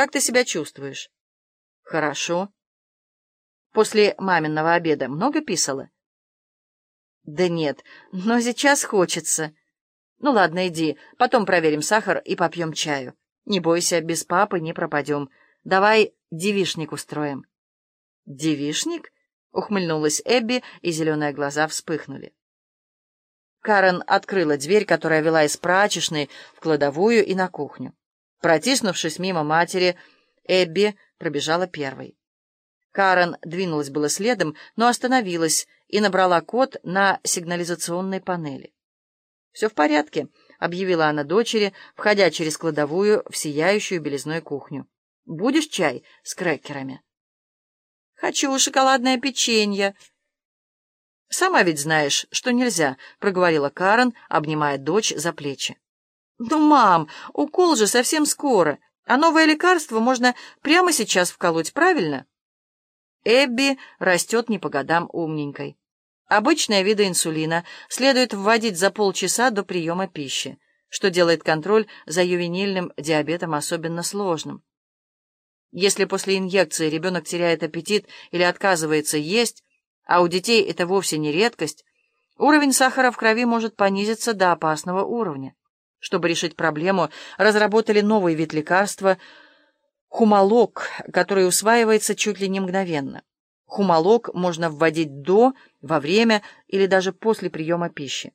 Как ты себя чувствуешь? Хорошо. После маминого обеда много писала? Да нет, но сейчас хочется. Ну ладно, иди, потом проверим сахар и попьем чаю. Не бойся, без папы не пропадем. Давай девишник устроим. Девишник? Ухмыльнулась Эбби, и зеленые глаза вспыхнули. Карен открыла дверь, которая вела из прачечной в кладовую и на кухню. Протиснувшись мимо матери, Эбби пробежала первой. Карен двинулась было следом, но остановилась и набрала код на сигнализационной панели. «Все в порядке», — объявила она дочери, входя через кладовую в сияющую белизной кухню. «Будешь чай с крекерами?» «Хочу шоколадное печенье». «Сама ведь знаешь, что нельзя», — проговорила Карен, обнимая дочь за плечи. «Ну, мам, укол же совсем скоро, а новое лекарство можно прямо сейчас вколоть, правильно?» Эбби растет не по годам умненькой. Обычные виды инсулина следует вводить за полчаса до приема пищи, что делает контроль за ювенильным диабетом особенно сложным. Если после инъекции ребенок теряет аппетит или отказывается есть, а у детей это вовсе не редкость, уровень сахара в крови может понизиться до опасного уровня. Чтобы решить проблему, разработали новый вид лекарства – хумалок, который усваивается чуть ли не мгновенно. Хумалок можно вводить до, во время или даже после приема пищи.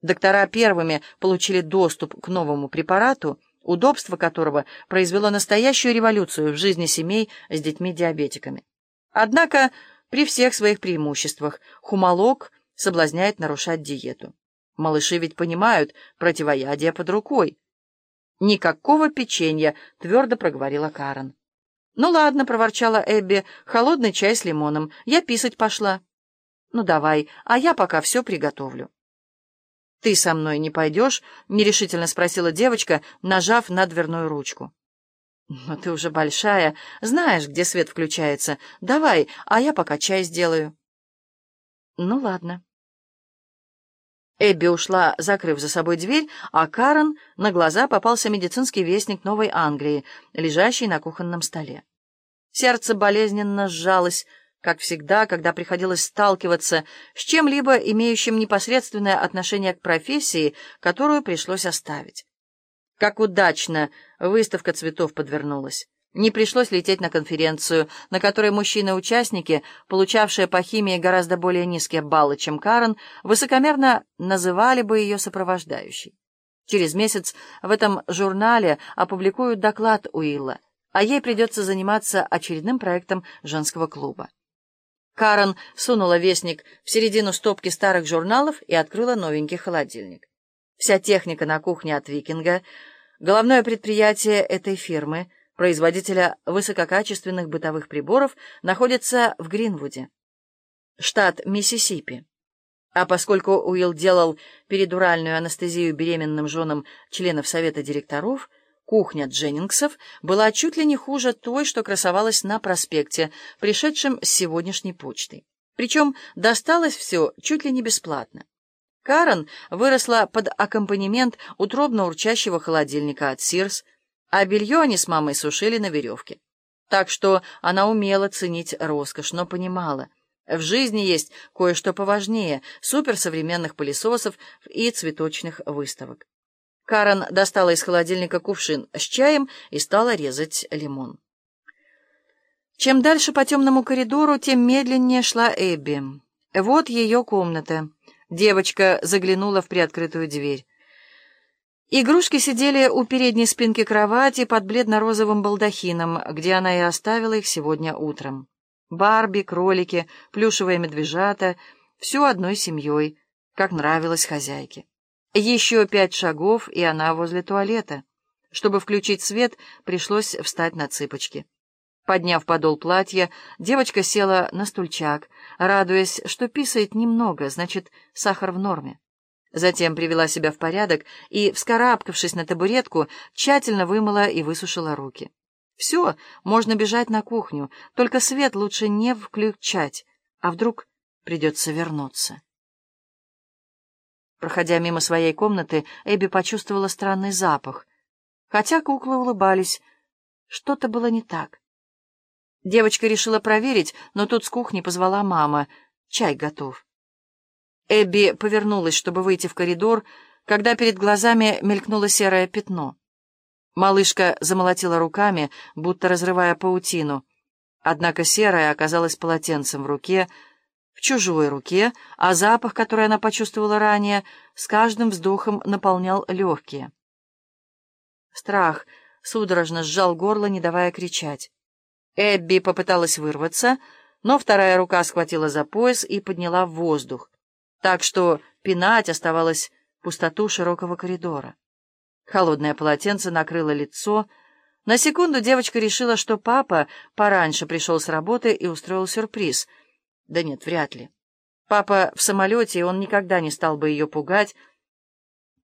Доктора первыми получили доступ к новому препарату, удобство которого произвело настоящую революцию в жизни семей с детьми-диабетиками. Однако при всех своих преимуществах хумалок соблазняет нарушать диету. Малыши ведь понимают, противоядие под рукой. «Никакого печенья», — твердо проговорила Карен. «Ну ладно», — проворчала Эбби, — «холодный чай с лимоном. Я писать пошла». «Ну давай, а я пока все приготовлю». «Ты со мной не пойдешь?» — нерешительно спросила девочка, нажав на дверную ручку. «Но ты уже большая, знаешь, где свет включается. Давай, а я пока чай сделаю». «Ну ладно». Эбби ушла, закрыв за собой дверь, а Карен на глаза попался медицинский вестник Новой Англии, лежащий на кухонном столе. Сердце болезненно сжалось, как всегда, когда приходилось сталкиваться с чем-либо, имеющим непосредственное отношение к профессии, которую пришлось оставить. Как удачно выставка цветов подвернулась. Не пришлось лететь на конференцию, на которой мужчины-участники, получавшие по химии гораздо более низкие баллы, чем Карен, высокомерно называли бы ее сопровождающей. Через месяц в этом журнале опубликуют доклад Уилла, а ей придется заниматься очередным проектом женского клуба. Карен сунула вестник в середину стопки старых журналов и открыла новенький холодильник. Вся техника на кухне от «Викинга», головное предприятие этой фирмы — производителя высококачественных бытовых приборов, находится в Гринвуде, штат Миссисипи. А поскольку Уилл делал передуральную анестезию беременным женам членов совета директоров, кухня Дженнингсов была чуть ли не хуже той, что красовалась на проспекте, пришедшем с сегодняшней почтой. Причем досталось все чуть ли не бесплатно. Карен выросла под аккомпанемент утробно урчащего холодильника от Сирс, а белье они с мамой сушили на веревке. Так что она умела ценить роскошь, но понимала, в жизни есть кое-что поважнее суперсовременных пылесосов и цветочных выставок. Карен достала из холодильника кувшин с чаем и стала резать лимон. Чем дальше по темному коридору, тем медленнее шла Эбби. Вот ее комната. Девочка заглянула в приоткрытую дверь. Игрушки сидели у передней спинки кровати под бледно-розовым балдахином, где она и оставила их сегодня утром. Барби, кролики, плюшевые медвежата — все одной семьей, как нравилось хозяйке. Еще пять шагов, и она возле туалета. Чтобы включить свет, пришлось встать на цыпочки. Подняв подол платья, девочка села на стульчак, радуясь, что писает немного, значит, сахар в норме. Затем привела себя в порядок и, вскарабкавшись на табуретку, тщательно вымыла и высушила руки. Все, можно бежать на кухню, только свет лучше не включать, а вдруг придется вернуться. Проходя мимо своей комнаты, Эбби почувствовала странный запах. Хотя куклы улыбались, Что-то было не так. Девочка решила проверить, но тут с кухни позвала мама. Чай готов. Эбби повернулась, чтобы выйти в коридор, когда перед глазами мелькнуло серое пятно. Малышка замолотила руками, будто разрывая паутину. Однако серая оказалась полотенцем в руке, в чужой руке, а запах, который она почувствовала ранее, с каждым вздохом наполнял легкие. Страх судорожно сжал горло, не давая кричать. Эбби попыталась вырваться, но вторая рука схватила за пояс и подняла в воздух, так что пинать оставалось пустоту широкого коридора. Холодное полотенце накрыло лицо. На секунду девочка решила, что папа пораньше пришел с работы и устроил сюрприз. Да нет, вряд ли. Папа в самолете, и он никогда не стал бы ее пугать,